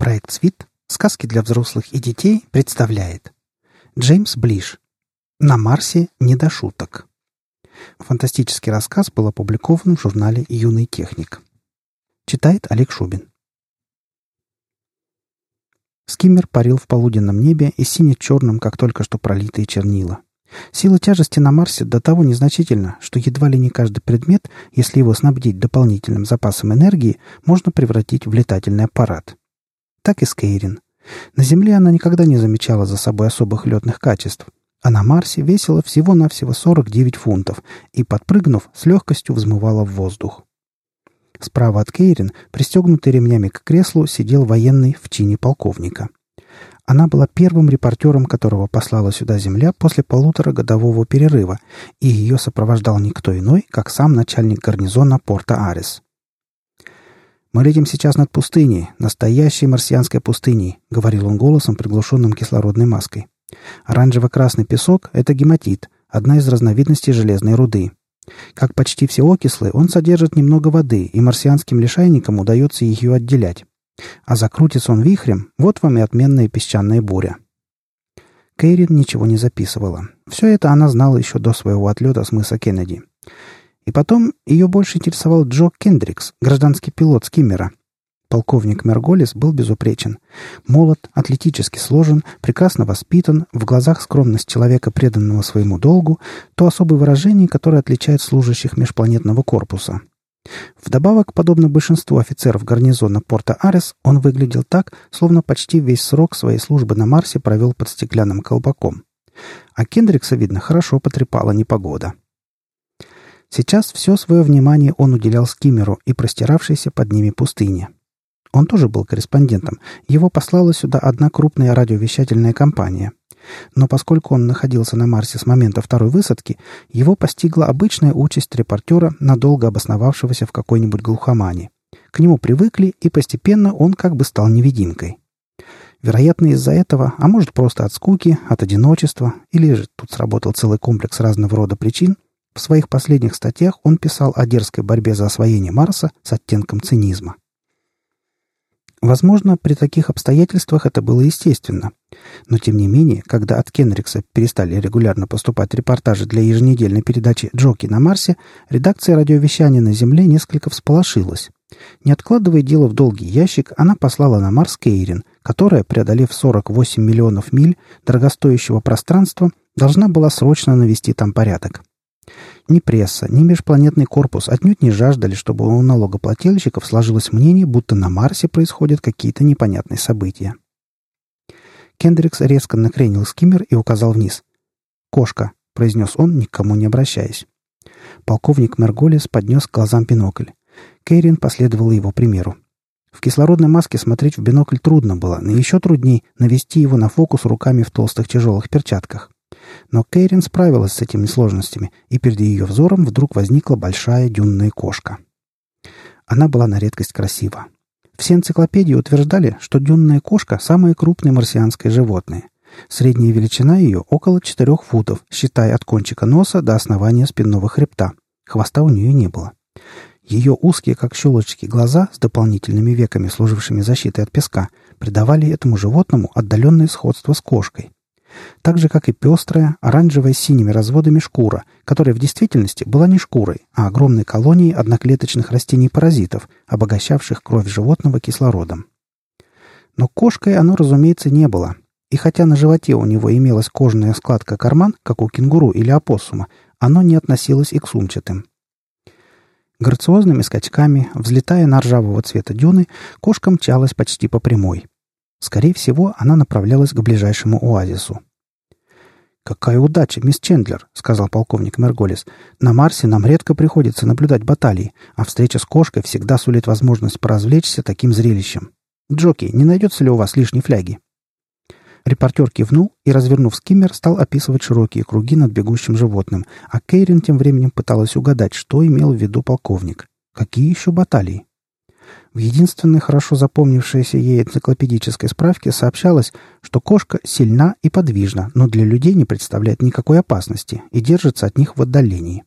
Проект «Свит. Сказки для взрослых и детей» представляет Джеймс Блиш «На Марсе не до шуток». Фантастический рассказ был опубликован в журнале «Юный техник». Читает Олег Шубин. Скиммер парил в полуденном небе и сине-черным, как только что пролитые чернила. Сила тяжести на Марсе до того незначительна, что едва ли не каждый предмет, если его снабдить дополнительным запасом энергии, можно превратить в летательный аппарат. Так и Скейрин. На Земле она никогда не замечала за собой особых летных качеств, а на Марсе весила всего-навсего 49 фунтов и, подпрыгнув, с легкостью взмывала в воздух. Справа от Кейрин, пристегнутый ремнями к креслу, сидел военный в чине полковника — она была первым репортером, которого послала сюда Земля после полуторагодового перерыва, и ее сопровождал никто иной, как сам начальник гарнизона порта Арес. «Мы летим сейчас над пустыней, настоящей марсианской пустыней», — говорил он голосом, приглушенным кислородной маской. «Оранжево-красный песок — это гематит, одна из разновидностей железной руды. Как почти все окислы, он содержит немного воды, и марсианским лишайникам удается ее отделять. А закрутится он вихрем, вот вам и отменная песчаная буря. Кейрин ничего не записывала. Все это она знала еще до своего отлета с мыса Кеннеди. И потом ее больше интересовал Джо Кендрикс, гражданский пилот Скиммера. Полковник Мерголис был безупречен. Молод, атлетически сложен, прекрасно воспитан, в глазах скромность человека, преданного своему долгу, то особое выражение, которое отличает служащих межпланетного корпуса. Вдобавок, подобно большинству офицеров гарнизона порта Арес, он выглядел так, словно почти весь срок своей службы на Марсе провел под стеклянным колпаком. А Кендрикса, видно, хорошо потрепала непогода. Сейчас все свое внимание он уделял скиммеру и простиравшейся под ними пустыне. Он тоже был корреспондентом. Его послала сюда одна крупная радиовещательная компания. Но поскольку он находился на Марсе с момента второй высадки, его постигла обычная участь репортера, надолго обосновавшегося в какой-нибудь глухомане. К нему привыкли, и постепенно он как бы стал невидимкой. Вероятно, из-за этого, а может просто от скуки, от одиночества, или же тут сработал целый комплекс разного рода причин, в своих последних статьях он писал о дерзкой борьбе за освоение Марса с оттенком цинизма. Возможно, при таких обстоятельствах это было естественно. Но тем не менее, когда от Кенрикса перестали регулярно поступать репортажи для еженедельной передачи «Джоки на Марсе», редакция радиовещания на Земле несколько всполошилась. Не откладывая дело в долгий ящик, она послала на Марс Кейрин, которая, преодолев 48 миллионов миль дорогостоящего пространства, должна была срочно навести там порядок. Ни пресса, ни межпланетный корпус отнюдь не жаждали, чтобы у налогоплательщиков сложилось мнение, будто на Марсе происходят какие-то непонятные события. Кендрикс резко накренил скиммер и указал вниз. «Кошка», — произнес он, никому не обращаясь. Полковник Мерголис поднес к глазам бинокль. Кейрин последовала его примеру. В кислородной маске смотреть в бинокль трудно было, но еще трудней навести его на фокус руками в толстых тяжелых перчатках. Но Кейрин справилась с этими сложностями, и перед ее взором вдруг возникла большая дюнная кошка. Она была на редкость красива. Все энциклопедии утверждали, что дюнная кошка – самое крупное марсианское животное. Средняя величина ее около 4 футов, считая от кончика носа до основания спинного хребта. Хвоста у нее не было. Ее узкие, как щелочки, глаза с дополнительными веками, служившими защитой от песка, придавали этому животному отдаленное сходство с кошкой так же, как и пестрая, оранжевая с синими разводами шкура, которая в действительности была не шкурой, а огромной колонией одноклеточных растений-паразитов, обогащавших кровь животного кислородом. Но кошкой оно, разумеется, не было, и хотя на животе у него имелась кожаная складка-карман, как у кенгуру или опоссума, оно не относилось и к сумчатым. Грациозными скачками, взлетая на ржавого цвета дюны, кошка мчалась почти по прямой. Скорее всего, она направлялась к ближайшему оазису. «Какая удача, мисс Чендлер!» — сказал полковник Мерголис. «На Марсе нам редко приходится наблюдать баталии, а встреча с кошкой всегда сулит возможность поразвлечься таким зрелищем. Джоки, не найдется ли у вас лишней фляги?» Репортер кивнул и, развернув скиммер, стал описывать широкие круги над бегущим животным, а Кейрин тем временем пыталась угадать, что имел в виду полковник. Какие еще баталии? В единственной хорошо запомнившейся ей энциклопедической справке сообщалось, что кошка сильна и подвижна, но для людей не представляет никакой опасности и держится от них в отдалении.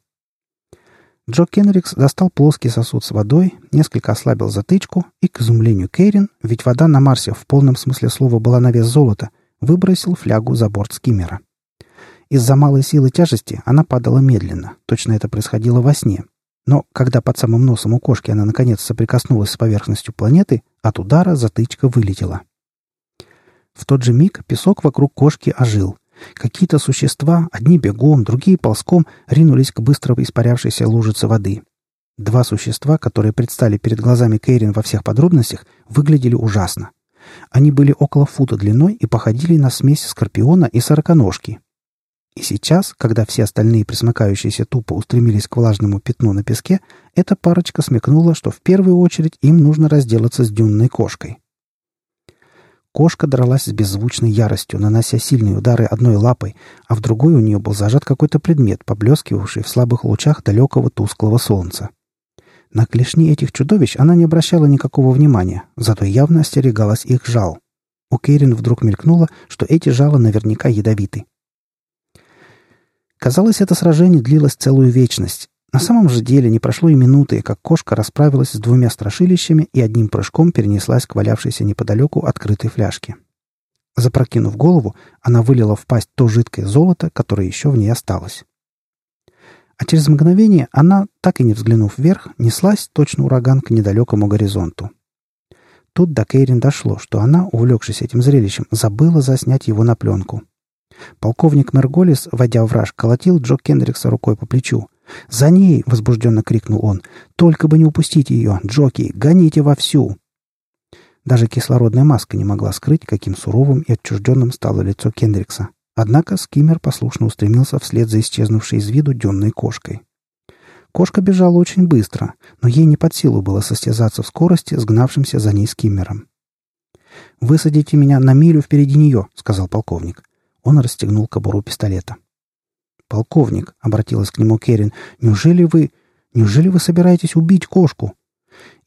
Джо Кенрикс достал плоский сосуд с водой, несколько ослабил затычку и, к изумлению Кейрин, ведь вода на Марсе в полном смысле слова была на вес золота, выбросил флягу за борт скиммера. Из-за малой силы тяжести она падала медленно, точно это происходило во сне. Но когда под самым носом у кошки она наконец соприкоснулась с поверхностью планеты, от удара затычка вылетела. В тот же миг песок вокруг кошки ожил, Какие-то существа, одни бегом, другие ползком, ринулись к быстро испарявшейся лужице воды. Два существа, которые предстали перед глазами Кейрин во всех подробностях, выглядели ужасно. Они были около фута длиной и походили на смесь скорпиона и сороконожки. И сейчас, когда все остальные присмыкающиеся тупо устремились к влажному пятну на песке, эта парочка смекнула, что в первую очередь им нужно разделаться с дюнной кошкой. Кошка дралась с беззвучной яростью, нанося сильные удары одной лапой, а в другой у нее был зажат какой-то предмет, поблескивавший в слабых лучах далекого тусклого солнца. На клешни этих чудовищ она не обращала никакого внимания, зато явно остерегалась их жал. У Кейрин вдруг мелькнуло, что эти жала наверняка ядовиты. Казалось, это сражение длилось целую вечность, на самом же деле не прошло и минуты, как кошка расправилась с двумя страшилищами и одним прыжком перенеслась к валявшейся неподалеку открытой фляжке. Запрокинув голову, она вылила в пасть то жидкое золото, которое еще в ней осталось. А через мгновение она, так и не взглянув вверх, неслась точно ураган к недалекому горизонту. Тут до Кейрин дошло, что она, увлекшись этим зрелищем, забыла заснять его на пленку. Полковник Мерголис, войдя в раж, колотил Джо Кендрикса рукой по плечу. «За ней!» — возбужденно крикнул он. «Только бы не упустить ее! Джоки, гоните вовсю!» Даже кислородная маска не могла скрыть, каким суровым и отчужденным стало лицо Кендрикса. Однако скиммер послушно устремился вслед за исчезнувшей из виду денной кошкой. Кошка бежала очень быстро, но ей не под силу было состязаться в скорости с гнавшимся за ней скиммером. «Высадите меня на милю впереди нее», — сказал полковник. Он расстегнул кобуру пистолета. «Полковник», — обратилась к нему Керин, — «неужели вы... Неужели вы собираетесь убить кошку?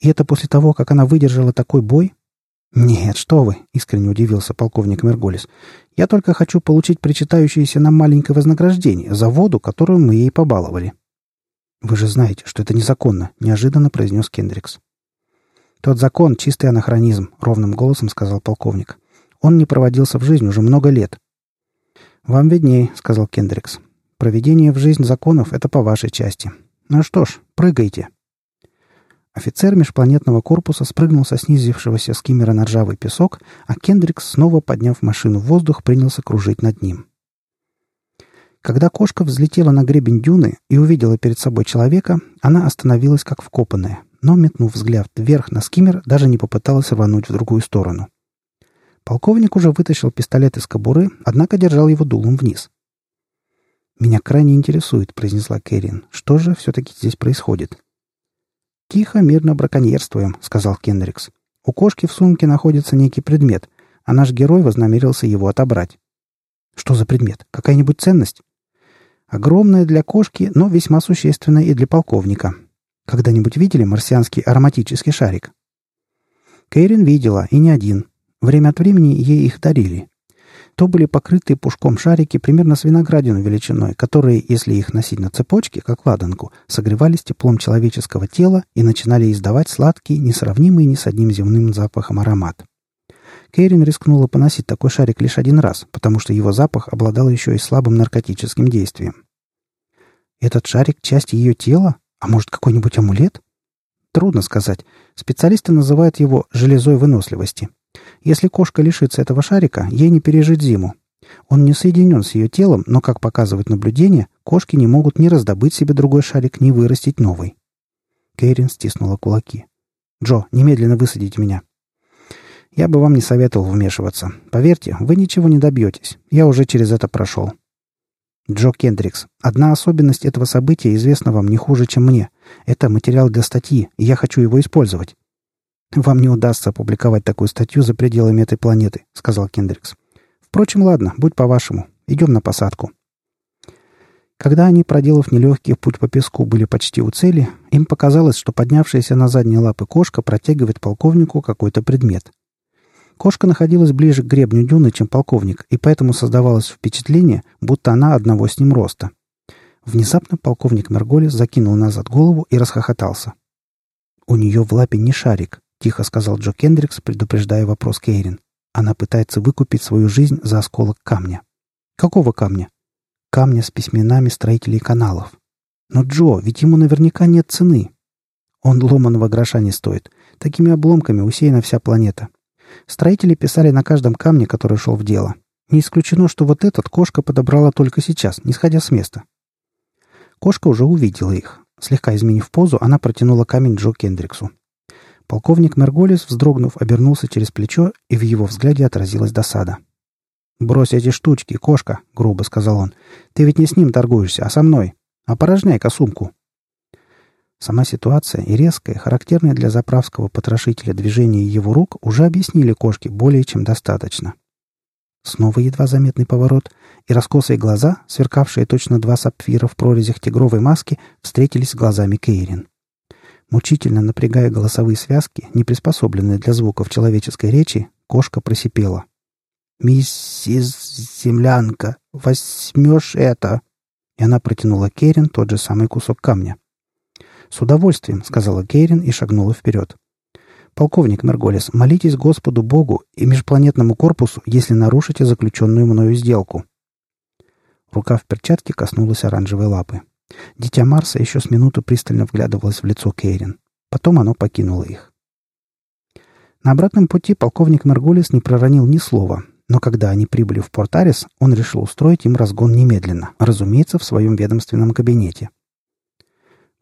И это после того, как она выдержала такой бой?» «Нет, что вы!» — искренне удивился полковник Мерголис. «Я только хочу получить причитающееся нам маленькое вознаграждение за воду, которую мы ей побаловали». «Вы же знаете, что это незаконно», — неожиданно произнес Кендрикс. «Тот закон — чистый анахронизм», — ровным голосом сказал полковник. «Он не проводился в жизнь уже много лет». «Вам видней», — сказал Кендрикс. Проведение в жизнь законов — это по вашей части. Ну что ж, прыгайте». Офицер межпланетного корпуса спрыгнул со снизившегося скиммера на ржавый песок, а Кендрикс, снова подняв машину в воздух, принялся кружить над ним. Когда кошка взлетела на гребень дюны и увидела перед собой человека, она остановилась как вкопанная, но, метнув взгляд вверх на скиммер, даже не попыталась рвануть в другую сторону. Полковник уже вытащил пистолет из кобуры, однако держал его дулом вниз. «Меня крайне интересует», — произнесла Кэрин. «Что же все-таки здесь происходит?» «Тихо, мирно браконьерствуем», — сказал Кендрикс. «У кошки в сумке находится некий предмет, а наш герой вознамерился его отобрать». «Что за предмет? Какая-нибудь ценность?» «Огромная для кошки, но весьма существенная и для полковника. Когда-нибудь видели марсианский ароматический шарик?» Кэрин видела, и не один. Время от времени ей их дарили. То были покрытые пушком шарики примерно с виноградину величиной, которые, если их носить на цепочке, как ладанку, согревались теплом человеческого тела и начинали издавать сладкий, несравнимый ни с одним земным запахом аромат. Кэрин рискнула поносить такой шарик лишь один раз, потому что его запах обладал еще и слабым наркотическим действием. Этот шарик — часть ее тела? А может, какой-нибудь амулет? Трудно сказать. Специалисты называют его «железой выносливости». Если кошка лишится этого шарика, ей не пережить зиму. Он не соединен с ее телом, но, как показывает наблюдение, кошки не могут ни раздобыть себе другой шарик, ни вырастить новый. Кейрин стиснула кулаки. «Джо, немедленно высадите меня». «Я бы вам не советовал вмешиваться. Поверьте, вы ничего не добьетесь. Я уже через это прошел». «Джо Кендрикс, одна особенность этого события известна вам не хуже, чем мне. Это материал для статьи, и я хочу его использовать. «Вам не удастся опубликовать такую статью за пределами этой планеты», — сказал Кендрикс. «Впрочем, ладно, будь по-вашему. Идем на посадку». Когда они, проделав нелегкий путь по песку, были почти у цели, им показалось, что поднявшаяся на задние лапы кошка протягивает полковнику какой-то предмет. Кошка находилась ближе к гребню дюны, чем полковник, и поэтому создавалось впечатление, будто она одного с ним роста. Внезапно полковник Мерголис закинул назад голову и расхохотался. «У нее в лапе не шарик», — тихо сказал Джо Кендрикс, предупреждая вопрос Кейрин. «Она пытается выкупить свою жизнь за осколок камня». «Какого камня?» «Камня с письменами строителей каналов». «Но, Джо, ведь ему наверняка нет цены». «Он ломаного гроша не стоит. Такими обломками усеяна вся планета. Строители писали на каждом камне, который шел в дело. Не исключено, что вот этот кошка подобрала только сейчас, не сходя с места. Кошка уже увидела их. Слегка изменив позу, она протянула камень Джо Кендриксу. Полковник Мерголис, вздрогнув, обернулся через плечо, и в его взгляде отразилась досада. «Брось эти штучки, кошка», — грубо сказал он. «Ты ведь не с ним торгуешься, а со мной. Опорожняй-ка сумку». Сама ситуация и резкое, характерное для заправского потрошителя движение его рук уже объяснили кошке более чем достаточно. Снова едва заметный поворот, и раскосые глаза, сверкавшие точно два сапфира в прорезях тигровой маски, встретились с глазами Кейрин. Мучительно напрягая голосовые связки, не приспособленные для звуков человеческой речи, кошка просипела. «Миссис Землянка, возьмешь это!» И она протянула Кейрин тот же самый кусок камня. «С удовольствием», — сказала Кейрин и шагнула вперед. «Полковник Мерголес, молитесь Господу Богу и межпланетному корпусу, если нарушите заключенную мною сделку». Рука в перчатке коснулась оранжевой лапы. Дитя Марса еще с минуту пристально вглядывалось в лицо Кейрин. Потом оно покинуло их. На обратном пути полковник Мерголес не проронил ни слова, но когда они прибыли в Порт-Арис, он решил устроить им разгон немедленно, разумеется, в своем ведомственном кабинете.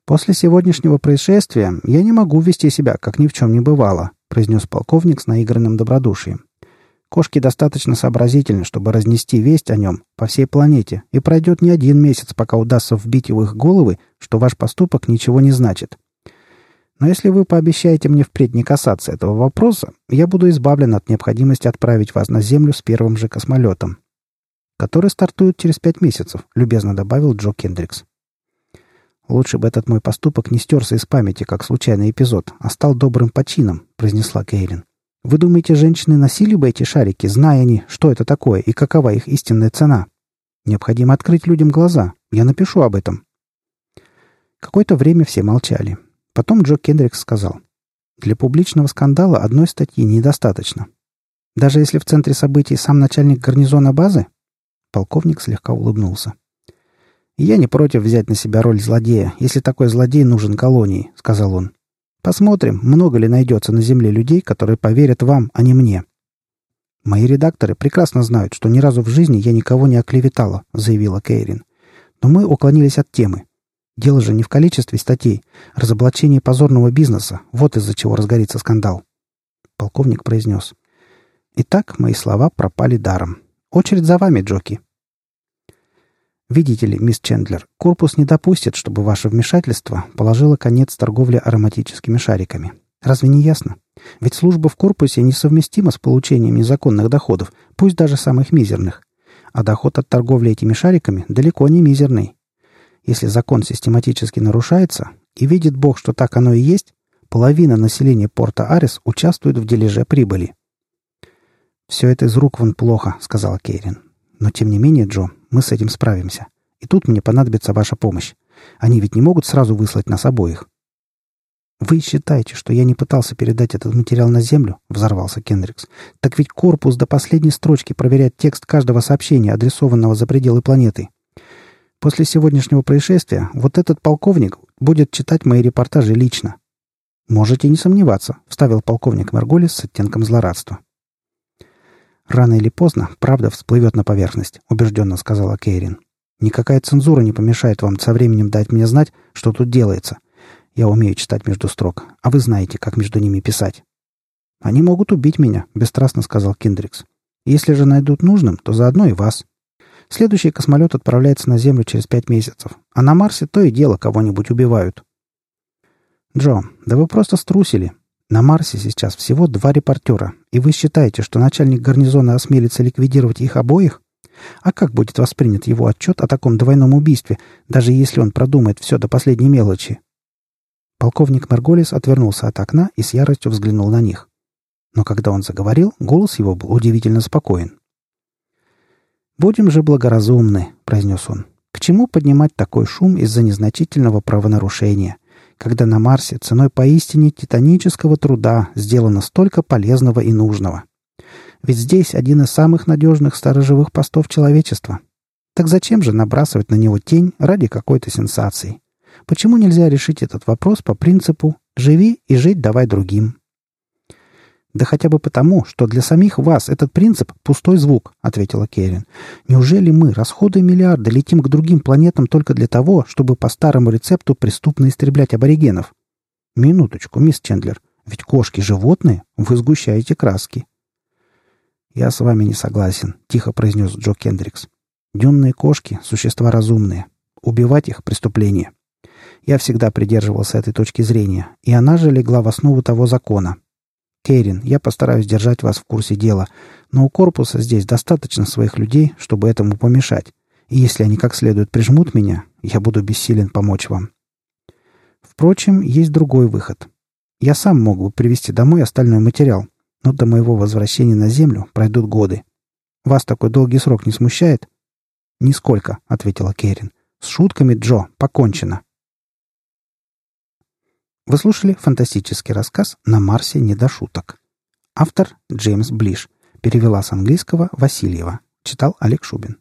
«После сегодняшнего происшествия я не могу вести себя, как ни в чем не бывало», произнес полковник с наигранным добродушием. «Кошки достаточно сообразительны, чтобы разнести весть о нем по всей планете, и пройдет не один месяц, пока удастся вбить в их головы, что ваш поступок ничего не значит. Но если вы пообещаете мне впредь не касаться этого вопроса, я буду избавлен от необходимости отправить вас на Землю с первым же космолетом, который стартует через пять месяцев», любезно добавил Джо Кендрикс. «Лучше бы этот мой поступок не стерся из памяти, как случайный эпизод, а стал добрым почином», — произнесла Кейлин. «Вы думаете, женщины носили бы эти шарики, зная они, что это такое и какова их истинная цена? Необходимо открыть людям глаза. Я напишу об этом». Какое-то время все молчали. Потом Джо Кендрикс сказал. «Для публичного скандала одной статьи недостаточно. Даже если в центре событий сам начальник гарнизона базы?» Полковник слегка улыбнулся. «Я не против взять на себя роль злодея, если такой злодей нужен колонии», — сказал он. «Посмотрим, много ли найдется на Земле людей, которые поверят вам, а не мне». «Мои редакторы прекрасно знают, что ни разу в жизни я никого не оклеветала», — заявила Кейрин. «Но мы уклонились от темы. Дело же не в количестве статей. Разоблачение позорного бизнеса. Вот из-за чего разгорится скандал». Полковник произнес. «Итак, мои слова пропали даром. Очередь за вами, Джоки». Видите ли, мисс Чендлер, корпус не допустит, чтобы ваше вмешательство положило конец торговле ароматическими шариками. Разве не ясно? Ведь служба в корпусе несовместима с получением незаконных доходов, пусть даже самых мизерных. А доход от торговли этими шариками далеко не мизерный. Если закон систематически нарушается, и видит Бог, что так оно и есть, половина населения порта Арис участвует в дележе прибыли. «Все это из рук вон плохо», — сказал Кейрин. «Но тем не менее, Джо, мы с этим справимся. И тут мне понадобится ваша помощь. Они ведь не могут сразу выслать нас обоих. «Вы считаете, что я не пытался передать этот материал на Землю?» — взорвался Кендрикс. «Так ведь корпус до последней строчки проверяет текст каждого сообщения, адресованного за пределы планеты. После сегодняшнего происшествия вот этот полковник будет читать мои репортажи лично». «Можете не сомневаться», — вставил полковник Марголис с оттенком злорадства. «Рано или поздно правда всплывет на поверхность», — убежденно сказала Кейрин. «Никакая цензура не помешает вам со временем дать мне знать, что тут делается. Я умею читать между строк, а вы знаете, как между ними писать». «Они могут убить меня», — бесстрастно сказал Киндрикс. «Если же найдут нужным, то заодно и вас. Следующий космолет отправляется на Землю через пять месяцев, а на Марсе то и дело кого-нибудь убивают». «Джо, да вы просто струсили. На Марсе сейчас всего два репортера, и вы считаете, что начальник гарнизона осмелится ликвидировать их обоих? А как будет воспринят его отчет о таком двойном убийстве, даже если он продумает все до последней мелочи? Полковник Марголис отвернулся от окна и с яростью взглянул на них. Но когда он заговорил, голос его был удивительно спокоен. «Будем же благоразумны», — произнес он. «К чему поднимать такой шум из-за незначительного правонарушения, когда на Марсе ценой поистине титанического труда сделано столько полезного и нужного? Ведь здесь один из самых надежных сторожевых постов человечества. Так зачем же набрасывать на него тень ради какой-то сенсации? Почему нельзя решить этот вопрос по принципу «живи и жить давай другим»? «Да хотя бы потому, что для самих вас этот принцип — пустой звук», — ответила Керрин. «Неужели мы, расходуя миллиарды, летим к другим планетам только для того, чтобы по старому рецепту преступно истреблять аборигенов?» «Минуточку, мисс Чендлер, ведь кошки — животные, вы сгущаете краски». «Я с вами не согласен», — тихо произнес Джо Кендрикс. «Дюнные кошки — существа разумные. Убивать их — преступление. Я всегда придерживался этой точки зрения, и она же легла в основу того закона, Кейрин, я постараюсь держать вас в курсе дела, но у корпуса здесь достаточно своих людей, чтобы этому помешать. И если они как следует прижмут меня, я буду бессилен помочь вам. Впрочем, есть другой выход. Я сам мог бы привезти домой остальной материал, но до моего возвращения на Землю пройдут годы. Вас такой долгий срок не смущает? «Нисколько», — ответила Кейрин. «С шутками, Джо, покончено». Вы слушали фантастический рассказ «На Марсе не до шуток». Автор Джеймс Блиш. Перевела с английского Васильева. Читал Олег Шубин.